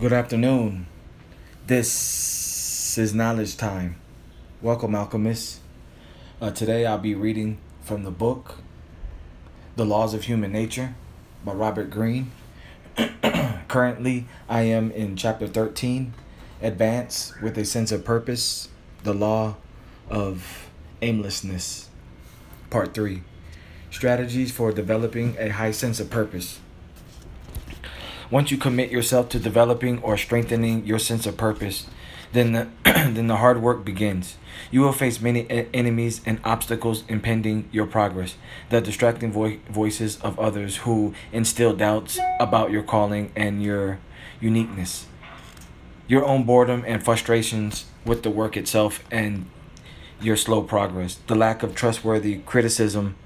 Good afternoon. This is knowledge time. Welcome, alchemists. Uh, today I'll be reading from the book The Laws of Human Nature by Robert Greene. Currently, I am in chapter 13 Advance with a Sense of Purpose The Law of Aimlessness, Part 3 Strategies for Developing a High Sense of Purpose. Once you commit yourself to developing or strengthening your sense of purpose, then the, then the hard work begins. You will face many enemies and obstacles impeding your progress. The distracting vo- voices of others who instill doubts about your calling and your uniqueness. Your own boredom and frustrations with the work itself and your slow progress. The lack of trustworthy criticism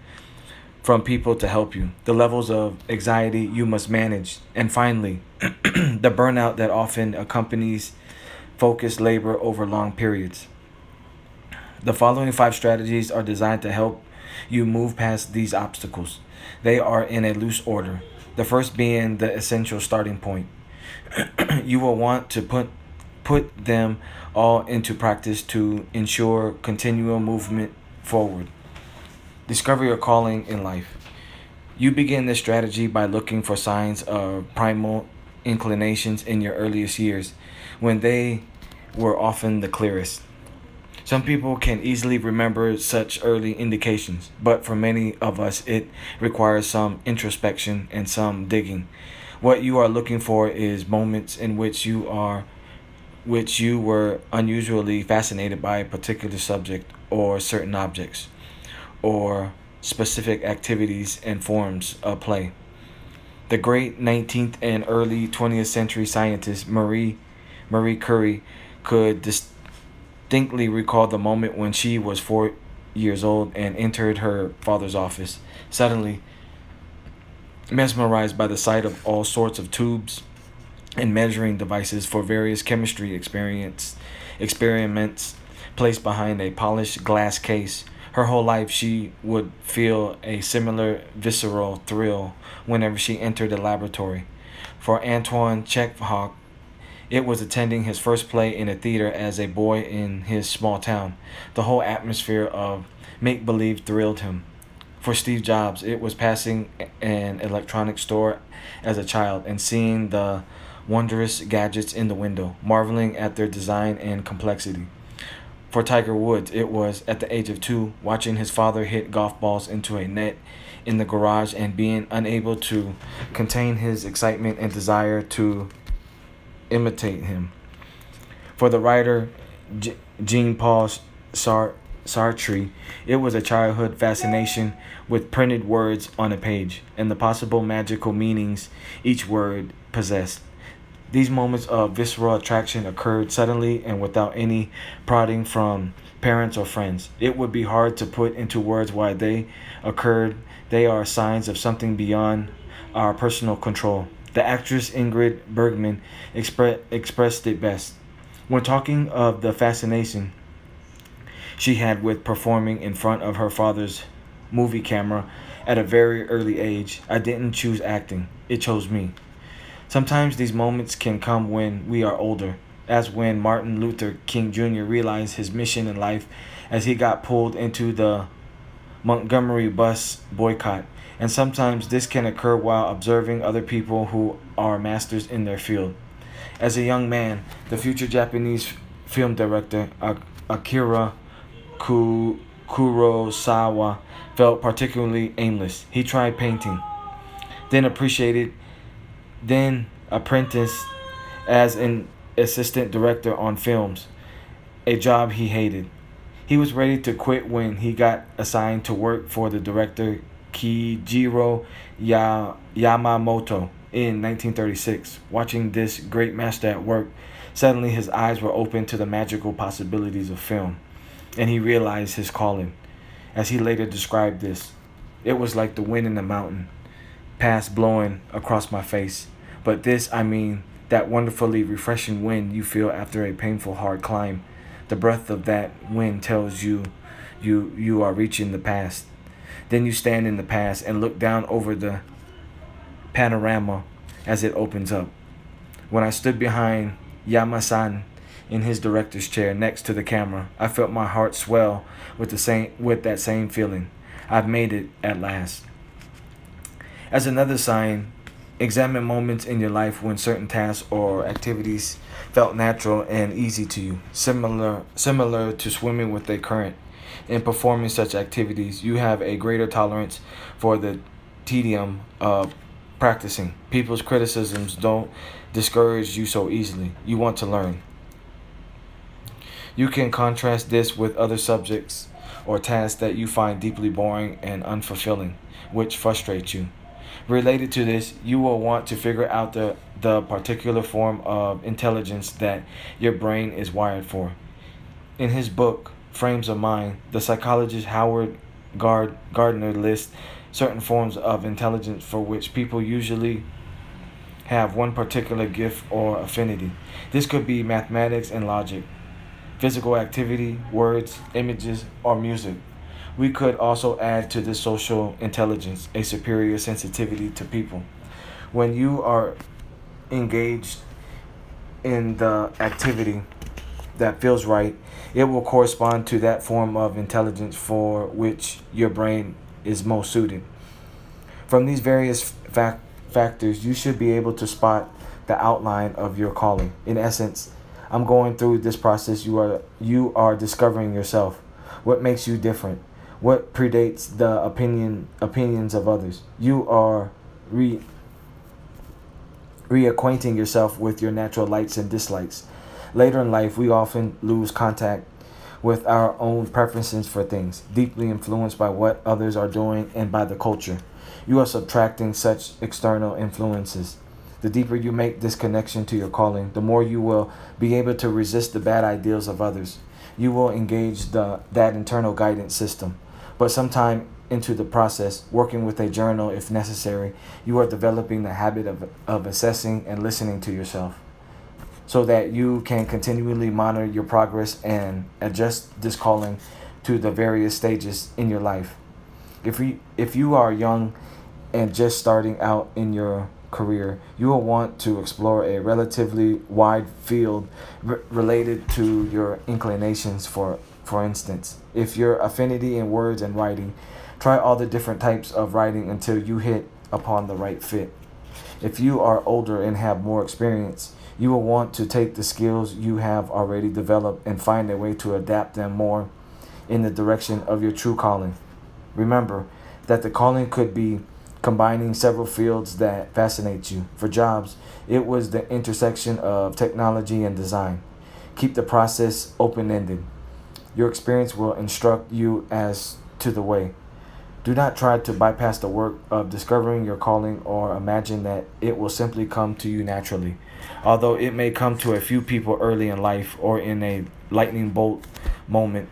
from people to help you, the levels of anxiety you must manage, and finally, the burnout that often accompanies focused labor over long periods. The following five strategies are designed to help you move past these obstacles. They are in a loose order. The first being the essential starting point. you will want to put put them all into practice to ensure continual movement forward. Discover your calling in life. You begin this strategy by looking for signs of primal inclinations in your earliest years when they were often the clearest. Some people can easily remember such early indications, but for many of us, it requires some introspection and some digging. What you are looking for is moments in which you are which you were unusually fascinated by a particular subject or certain objects or specific activities and forms of play. The great 19th and early 20th century scientist Marie Marie Curie could distinctly recall the moment when she was 4 years old and entered her father's office. Suddenly, mesmerized by the sight of all sorts of tubes and measuring devices for various chemistry experience experiments placed behind a polished glass case, her whole life, she would feel a similar visceral thrill whenever she entered a laboratory. For Antoine Chekhov, it was attending his first play in a theater as a boy in his small town. The whole atmosphere of make believe thrilled him. For Steve Jobs, it was passing an electronic store as a child and seeing the wondrous gadgets in the window, marveling at their design and complexity. For Tiger Woods, it was at the age of two, watching his father hit golf balls into a net in the garage and being unable to contain his excitement and desire to imitate him. For the writer Jean Paul Sartre, it was a childhood fascination with printed words on a page and the possible magical meanings each word possessed. These moments of visceral attraction occurred suddenly and without any prodding from parents or friends. It would be hard to put into words why they occurred. They are signs of something beyond our personal control. The actress Ingrid Bergman expre- expressed it best. When talking of the fascination she had with performing in front of her father's movie camera at a very early age, I didn't choose acting, it chose me. Sometimes these moments can come when we are older, as when Martin Luther King Jr. realized his mission in life as he got pulled into the Montgomery bus boycott. And sometimes this can occur while observing other people who are masters in their field. As a young man, the future Japanese film director Akira Kurosawa felt particularly aimless. He tried painting, then appreciated then apprenticed as an assistant director on films, a job he hated. He was ready to quit when he got assigned to work for the director Kajiro ya- Yamamoto in 1936. Watching this great master at work, suddenly his eyes were open to the magical possibilities of film, and he realized his calling. As he later described this, it was like the wind in the mountain, past blowing across my face. But this, I mean, that wonderfully refreshing wind you feel after a painful hard climb. The breath of that wind tells you you you are reaching the past. Then you stand in the past and look down over the panorama as it opens up. When I stood behind Yamasan in his director's chair next to the camera, I felt my heart swell with the same with that same feeling. I've made it at last. As another sign, examine moments in your life when certain tasks or activities felt natural and easy to you, similar similar to swimming with a current. In performing such activities, you have a greater tolerance for the tedium of practicing. People's criticisms don't discourage you so easily. You want to learn. You can contrast this with other subjects or tasks that you find deeply boring and unfulfilling, which frustrate you. Related to this, you will want to figure out the, the particular form of intelligence that your brain is wired for. In his book, Frames of Mind, the psychologist Howard Gard- Gardner lists certain forms of intelligence for which people usually have one particular gift or affinity. This could be mathematics and logic, physical activity, words, images, or music. We could also add to this social intelligence a superior sensitivity to people. When you are engaged in the activity that feels right, it will correspond to that form of intelligence for which your brain is most suited. From these various fac- factors, you should be able to spot the outline of your calling. In essence, I'm going through this process. You are you are discovering yourself. What makes you different? What predates the opinion opinions of others. You are re reacquainting yourself with your natural likes and dislikes. Later in life, we often lose contact with our own preferences for things, deeply influenced by what others are doing and by the culture. You are subtracting such external influences. The deeper you make this connection to your calling, the more you will be able to resist the bad ideals of others. You will engage the that internal guidance system but sometime into the process, working with a journal if necessary, you are developing the habit of, of assessing and listening to yourself so that you can continually monitor your progress and adjust this calling to the various stages in your life. If you, if you are young and just starting out in your career, you will want to explore a relatively wide field related to your inclinations for for instance, if your affinity in words and writing, try all the different types of writing until you hit upon the right fit. If you are older and have more experience, you will want to take the skills you have already developed and find a way to adapt them more in the direction of your true calling. Remember that the calling could be combining several fields that fascinate you. For jobs, it was the intersection of technology and design. Keep the process open ended. Your experience will instruct you as to the way. Do not try to bypass the work of discovering your calling or imagine that it will simply come to you naturally. Although it may come to a few people early in life or in a lightning bolt moment,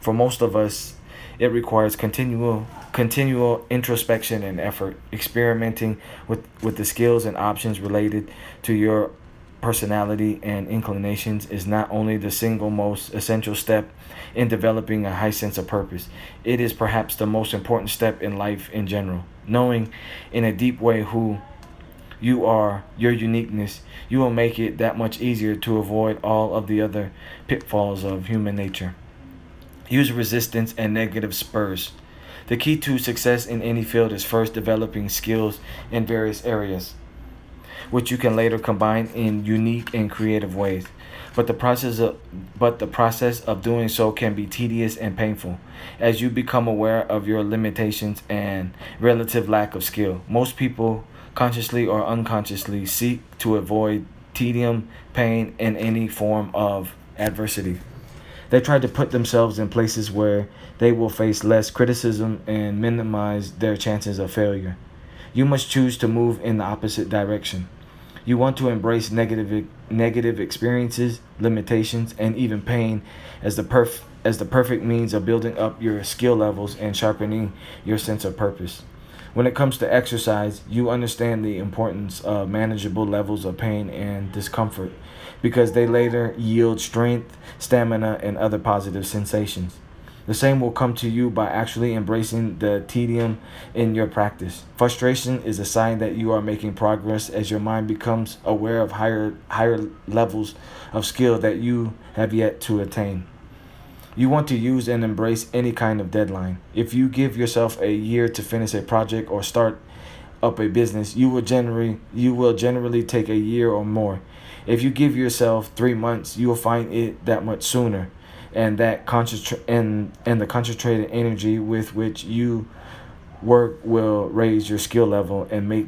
for most of us, it requires continual continual introspection and effort, experimenting with, with the skills and options related to your personality and inclinations is not only the single most essential step in developing a high sense of purpose, it is perhaps the most important step in life in general. Knowing in a deep way who you are, your uniqueness, you will make it that much easier to avoid all of the other pitfalls of human nature. Use resistance and negative spurs. The key to success in any field is first developing skills in various areas which you can later combine in unique and creative ways. But the process of but the process of doing so can be tedious and painful as you become aware of your limitations and relative lack of skill. Most people consciously or unconsciously seek to avoid tedium, pain, and any form of adversity. They try to put themselves in places where they will face less criticism and minimize their chances of failure. You must choose to move in the opposite direction. You want to embrace negative negative experiences, limitations, and even pain as the perf- as the perfect means of building up your skill levels and sharpening your sense of purpose. When it comes to exercise, you understand the importance of manageable levels of pain and discomfort because they later yield strength, stamina, and other positive sensations. The same will come to you by actually embracing the tedium in your practice. Frustration is a sign that you are making progress as your mind becomes aware of higher higher levels of skill that you have yet to attain. You want to use and embrace any kind of deadline. If you give yourself a year to finish a project or start up a business, you will generally you will generally take a year or more. If you give yourself 3 months, you will find it that much sooner and that concentrate and and the concentrated energy with which you work will raise your skill level and make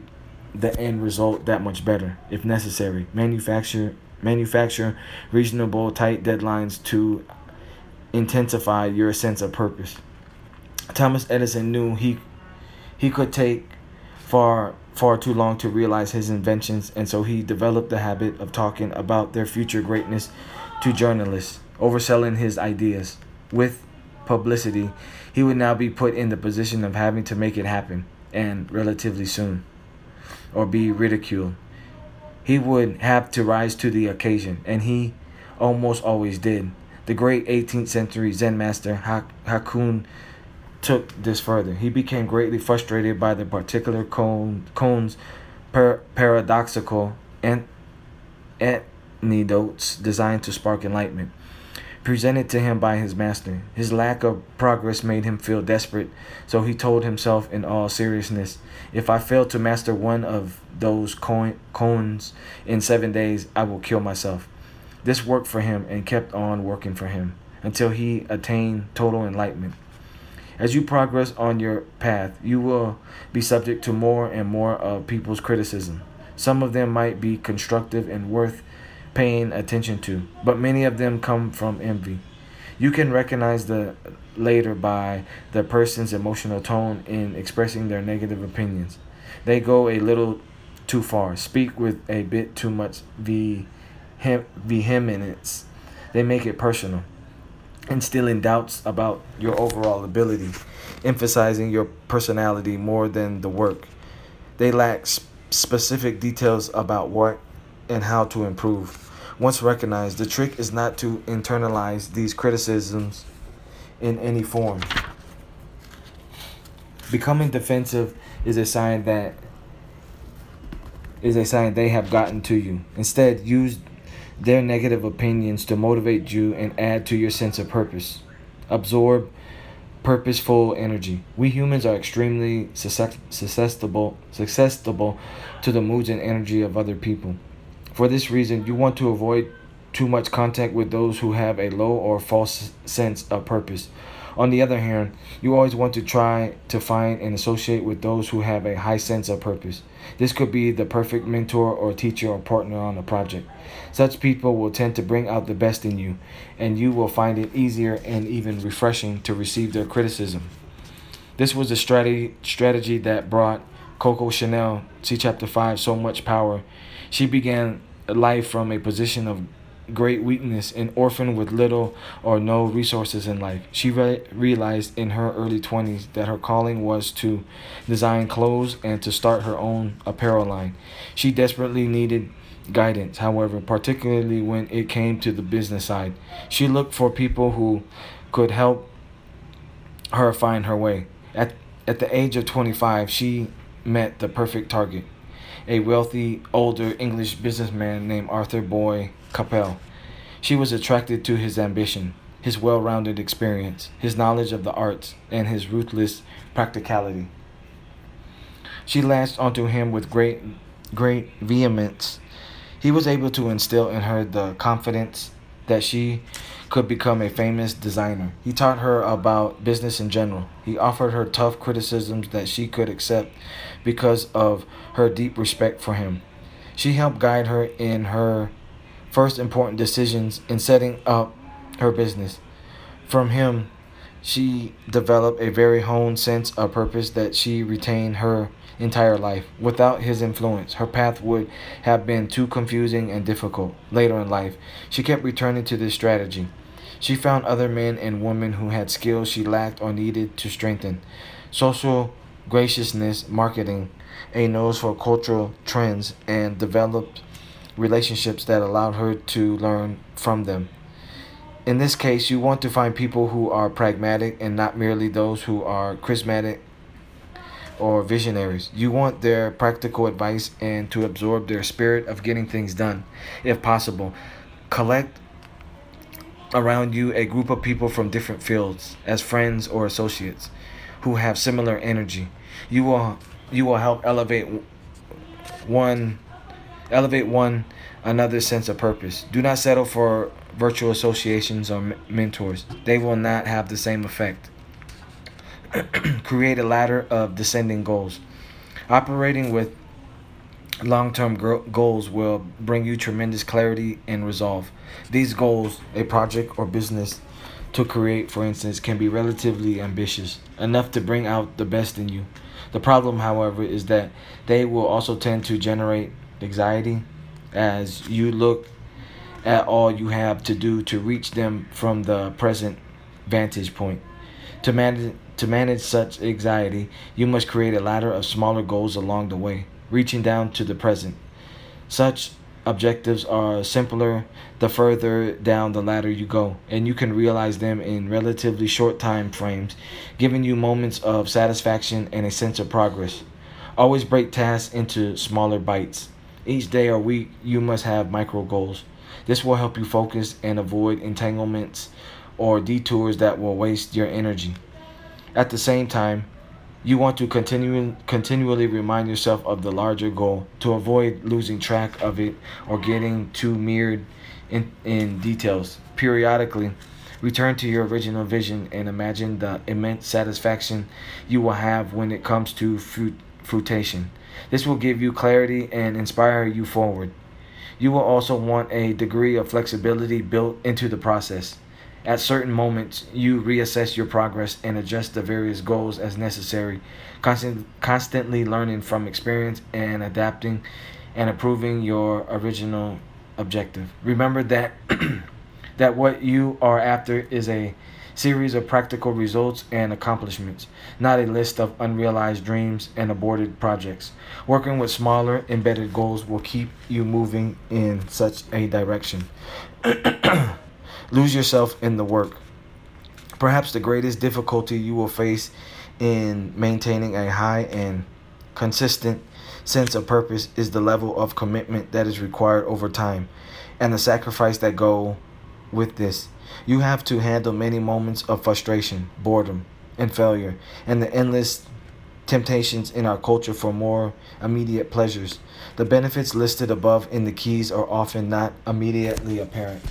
the end result that much better if necessary. Manufacture manufacture reasonable tight deadlines to intensify your sense of purpose. Thomas edison knew he he could take far far too long to realize his inventions and so he developed the habit of talking about their future greatness to journalists overselling his ideas. With publicity, he would now be put in the position of having to make it happen, and relatively soon, or be ridiculed. He would have to rise to the occasion, and he almost always did. The great 18th century Zen master Hakuin took this further. He became greatly frustrated by the particular cone, koans par- paradoxical and anecdotes designed to spark enlightenment presented to him by his master. His lack of progress made him feel desperate, so he told himself in all seriousness, If I fail to master one of those koans in seven days, I will kill myself. This worked for him and kept on working for him until he attained total enlightenment. As you progress on your path, you will be subject to more and more of people's criticism. Some of them might be constructive and worth paying attention to, but many of them come from envy. You can recognize the later by the person's emotional tone in expressing their negative opinions. They go a little too far, speak with a bit too much vehemence. They make it personal, instilling doubts about your overall ability, emphasizing your personality more than the work. They lack specific details about what and how to improve. Once recognized, the trick is not to internalize these criticisms in any form. Becoming defensive is a sign that is a sign they have gotten to you. Instead, use their negative opinions to motivate you and add to your sense of purpose. Absorb purposeful energy. We humans are extremely susceptible, susceptible to the moods and energy of other people. For this reason, you want to avoid too much contact with those who have a low or false sense of purpose. On the other hand, you always want to try to find and associate with those who have a high sense of purpose. This could be the perfect mentor or teacher or partner on a project. Such people will tend to bring out the best in you, and you will find it easier and even refreshing to receive their criticism. This was a strategy strategy that brought Coco Chanel, see chapter 5, so much power she began life from a position of great weakness, an orphan with little or no resources in life. She re- realized in her early 20s that her calling was to design clothes and to start her own apparel line. She desperately needed guidance, however, particularly when it came to the business side. She looked for people who could help her find her way. At, at the age of 25, she met the perfect target a wealthy, older English businessman named Arthur Boy Capel. She was attracted to his ambition, his well rounded experience, his knowledge of the arts, and his ruthless practicality. She latched onto him with great, great vehemence. He was able to instill in her the confidence that she could become a famous designer. He taught her about business in general. He offered her tough criticisms that she could accept because of her deep respect for him. She helped guide her in her first important decisions in setting up her business. From him, she developed a very honed sense of purpose that she retained her entire life. Without his influence, her path would have been too confusing and difficult. Later in life, she kept returning to this strategy. She found other men and women who had skills she lacked or needed to strengthen. Social graciousness, marketing, a nose for cultural trends, and developed relationships that allowed her to learn from them. in this case, you want to find people who are pragmatic and not merely those who are charismatic or visionaries. You want their practical advice and to absorb their spirit of getting things done, if possible. Collect around you a group of people from different fields as friends or associates who have similar energy. You will you will help elevate one elevate one another's sense of purpose. Do not settle for virtual associations or mentors. They will not have the same effect. Create a ladder of descending goals. Operating with long term goals will bring you tremendous clarity and resolve. These goals, a project or business to create, for instance, can be relatively ambitious, enough to bring out the best in you. The problem, however, is that they will also tend to generate anxiety as you look at all you have to do to reach them from the present vantage point. To manage, to manage such anxiety, you must create a ladder of smaller goals along the way, reaching down to the present. Such objectives are simpler the further down the ladder you go, and you can realize them in relatively short time frames, giving you moments of satisfaction and a sense of progress. Always break tasks into smaller bites. Each day or week, you must have micro goals. This will help you focus and avoid entanglements or detours that will waste your energy. At the same time, you want to continue, continually remind yourself of the larger goal to avoid losing track of it or getting too mired in, in details. Periodically, return to your original vision and imagine the immense satisfaction you will have when it comes to fruit, fruitation. This will give you clarity and inspire you forward. You will also want a degree of flexibility built into the process. At certain moments, you reassess your progress and adjust the various goals as necessary, constant, constantly learning from experience and adapting and improving your original objective. Remember that that what you are after is a series of practical results and accomplishments, not a list of unrealized dreams and aborted projects. Working with smaller, embedded goals will keep you moving in such a direction. Lose yourself in the work. Perhaps the greatest difficulty you will face in maintaining a high and consistent sense of purpose is the level of commitment that is required over time and the sacrifice that go with this. You have to handle many moments of frustration, boredom, and failure, and the endless temptations in our culture for more immediate pleasures. The benefits listed above in the keys are often not immediately apparent.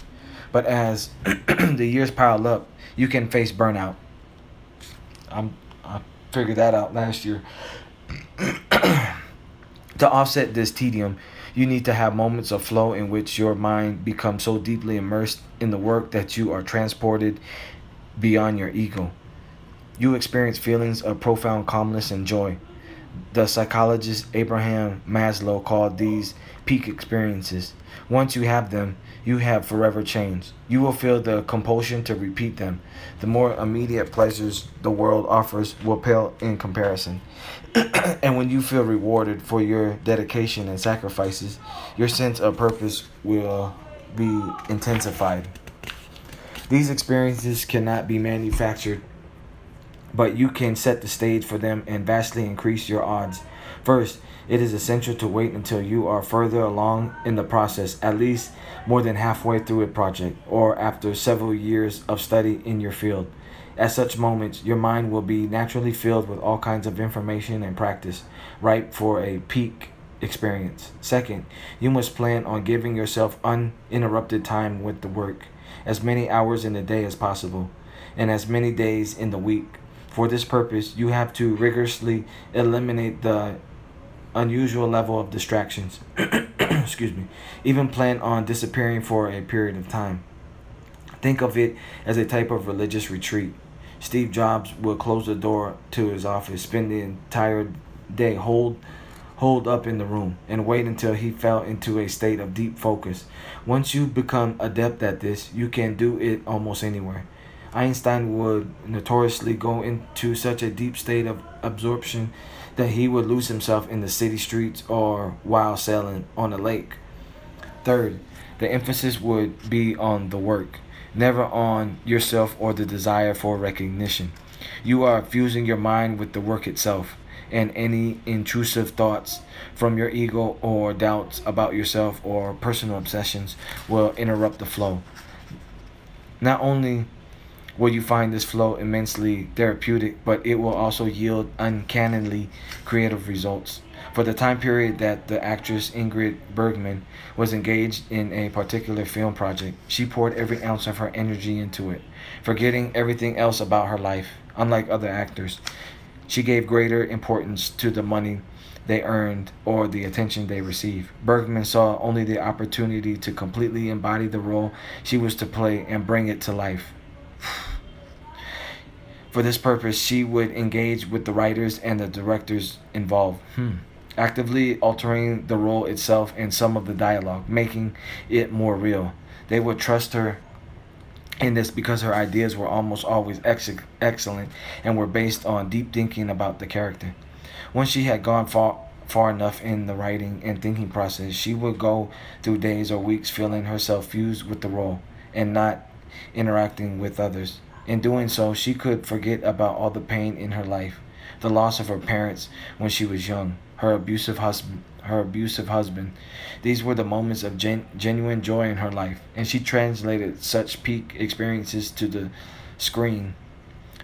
But as the years pile up, you can face burnout. I'm, I figured that out last year. to offset this tedium, you need to have moments of flow in which your mind becomes so deeply immersed in the work that you are transported beyond your ego. You experience feelings of profound calmness and joy. The psychologist Abraham Maslow called these peak experiences. Once you have them, you have forever changed. You will feel the compulsion to repeat them. The more immediate pleasures the world offers will pale in comparison. and when you feel rewarded for your dedication and sacrifices, your sense of purpose will be intensified. These experiences cannot be manufactured, but you can set the stage for them and vastly increase your odds. First, it is essential to wait until you are further along in the process, at least more than halfway through a project, or after several years of study in your field. At such moments, your mind will be naturally filled with all kinds of information and practice, ripe for a peak experience. Second, you must plan on giving yourself uninterrupted time with the work, as many hours in the day as possible, and as many days in the week. For this purpose, you have to rigorously eliminate the unusual level of distractions. Excuse me. Even plan on disappearing for a period of time. Think of it as a type of religious retreat. Steve Jobs would close the door to his office, spend the entire day hold hold up in the room and wait until he fell into a state of deep focus. Once you become adept at this, you can do it almost anywhere. Einstein would notoriously go into such a deep state of absorption that he would lose himself in the city streets or while sailing on a lake. Third, the emphasis would be on the work. never on yourself or the desire for recognition. You are fusing your mind with the work itself, and any intrusive thoughts from your ego or doubts about yourself or personal obsessions will interrupt the flow. Not only will you find this flow immensely therapeutic, but it will also yield uncannily creative results. For the time period that the actress Ingrid Bergman was engaged in a particular film project, she poured every ounce of her energy into it, forgetting everything else about her life. Unlike other actors, she gave greater importance to the money they earned or the attention they received. Bergman saw only the opportunity to completely embody the role she was to play and bring it to life. For this purpose, she would engage with the writers and the directors involved. Hmm actively altering the role itself and some of the dialogue, making it more real. They would trust her in this because her ideas were almost always ex- excellent and were based on deep thinking about the character. Once she had gone far far enough in the writing and thinking process, she would go through days or weeks feeling herself fused with the role and not interacting with others. In doing so, she could forget about all the pain in her life, the loss of her parents when she was young, her abusive husband her abusive husband. These were the moments of gen- genuine joy in her life and she translated such peak experiences to the screen.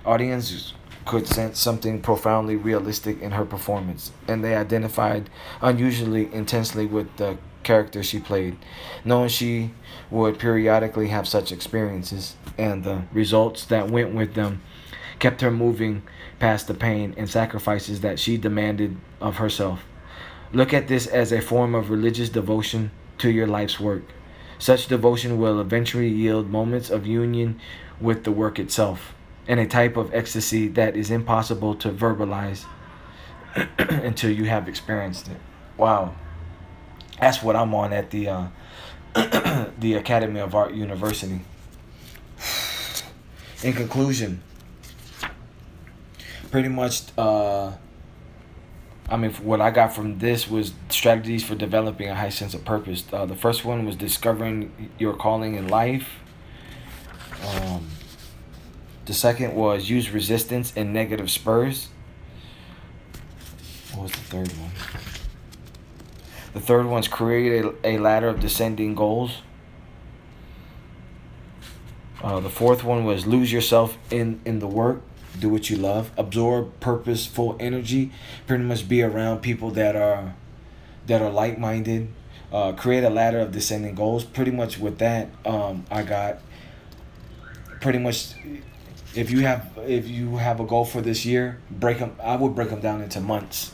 Audiences could sense something profoundly realistic in her performance and they identified unusually intensely with the character she played knowing she would periodically have such experiences and the results that went with them kept her moving past the pain and sacrifices that she demanded of herself. Look at this as a form of religious devotion to your life's work. Such devotion will eventually yield moments of union with the work itself and a type of ecstasy that is impossible to verbalize until you have experienced it. Wow. That's what I'm on at the uh, the Academy of Art University. In conclusion, pretty much uh I mean, what I got from this was strategies for developing a high sense of purpose. Uh, the first one was discovering your calling in life. Um, the second was use resistance and negative spurs. What was the third one? The third one's create a, a ladder of descending goals. Uh, the fourth one was lose yourself in in the work do what you love, absorb purposeful energy, pretty much be around people that are that are like minded. Uh, create a ladder of descending goals. Pretty much with that, um, I got pretty much. If you have if you have a goal for this year, break them. I would break them down into months,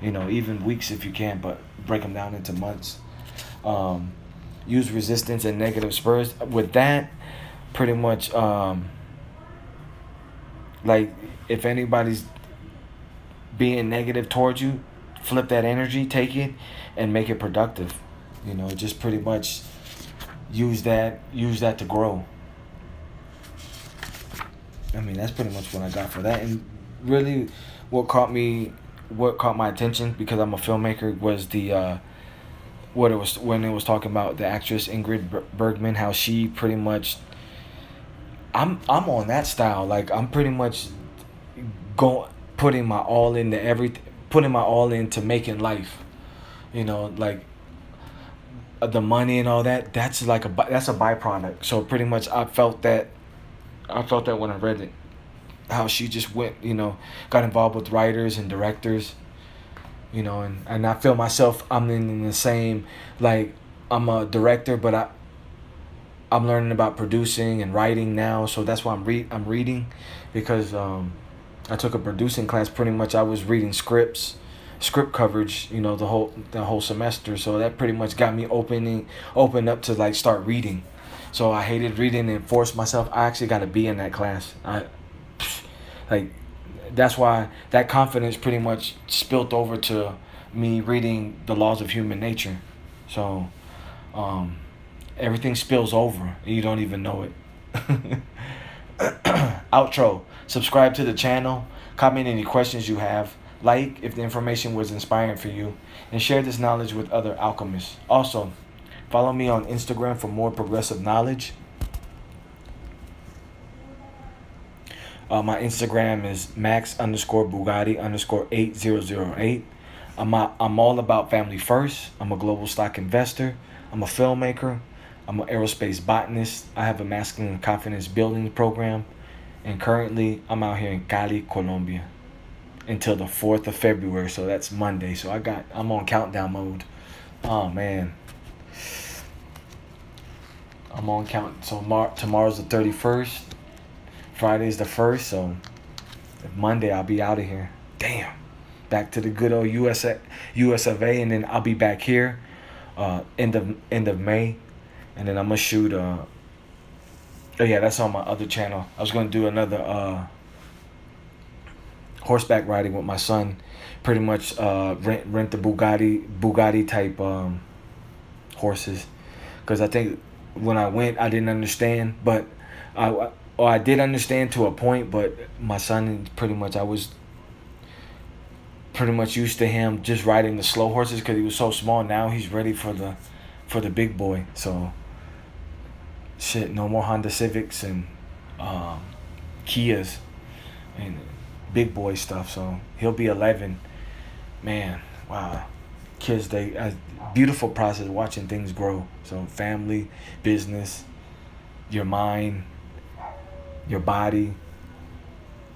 you know, even weeks if you can, but break them down into months. Um, use resistance and negative spurs. With that, pretty much. Um, like if anybody's being negative towards you, flip that energy, take it, and make it productive. You know, just pretty much use that use that to grow. I mean, that's pretty much what I got for that. And really, what caught me, what caught my attention because I'm a filmmaker was the. Uh, what it was when it was talking about the actress Ingrid Bergman, how she pretty much I'm I'm on that style. Like I'm pretty much going putting my all into everything, putting my all into making life. You know, like uh, the money and all that. That's like a that's a byproduct. So pretty much, I felt that. I felt that when I read it, how she just went, you know, got involved with writers and directors. You know, and and I feel myself. I'm in the same like I'm a director, but I I'm learning about producing and writing now, so that's why I'm read I'm reading because um, I took a producing class. Pretty much, I was reading scripts, script coverage, you know, the whole the whole semester. So that pretty much got me opening open up to like start reading. So I hated reading and forced myself. I actually got to be in that class. I like that's why that confidence pretty much spilt over to me reading the laws of human nature. So. Um, everything spills over and you don't even know it. Outro. Subscribe to the channel. Comment any questions you have. Like if the information was inspiring for you. And share this knowledge with other alchemists. Also, follow me on Instagram for more progressive knowledge. Uh, my Instagram is max underscore Bugatti underscore eight zero zero eight. I'm a, I'm all about family first. I'm a global stock investor. I'm a filmmaker. I'm an aerospace botanist. I have a masculine confidence building program, and currently I'm out here in Cali, Colombia, until the fourth of February. So that's Monday. So I got I'm on countdown mode. Oh man. I'm on count. So Mar- tomorrow's the thirty first. Friday's the first. So Monday I'll be out of here. Damn. Back to the good old US US of A, and then I'll be back here, uh, end of end of May, and then I'm gonna shoot. Uh, oh yeah, that's on my other channel. I was gonna do another uh, horseback riding with my son. Pretty much uh, rent rent the Bugatti Bugatti type um, horses, because I think when I went I didn't understand, but I or I did understand to a point, but my son pretty much I was pretty much used to him just riding the slow horses because he was so small. Now he's ready for the for the big boy. So shit, no more Honda Civics and um, Kias and big boy stuff. So he'll be 11. Man, wow. Kids, they a beautiful process watching things grow. So family, business, your mind, your body,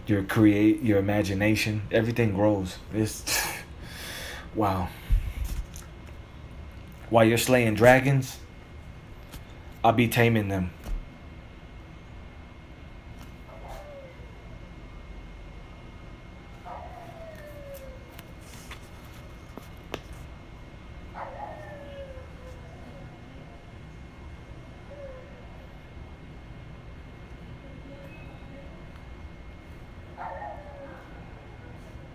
your create your imagination everything grows. It's wow. While you're slaying dragons i'll be taming them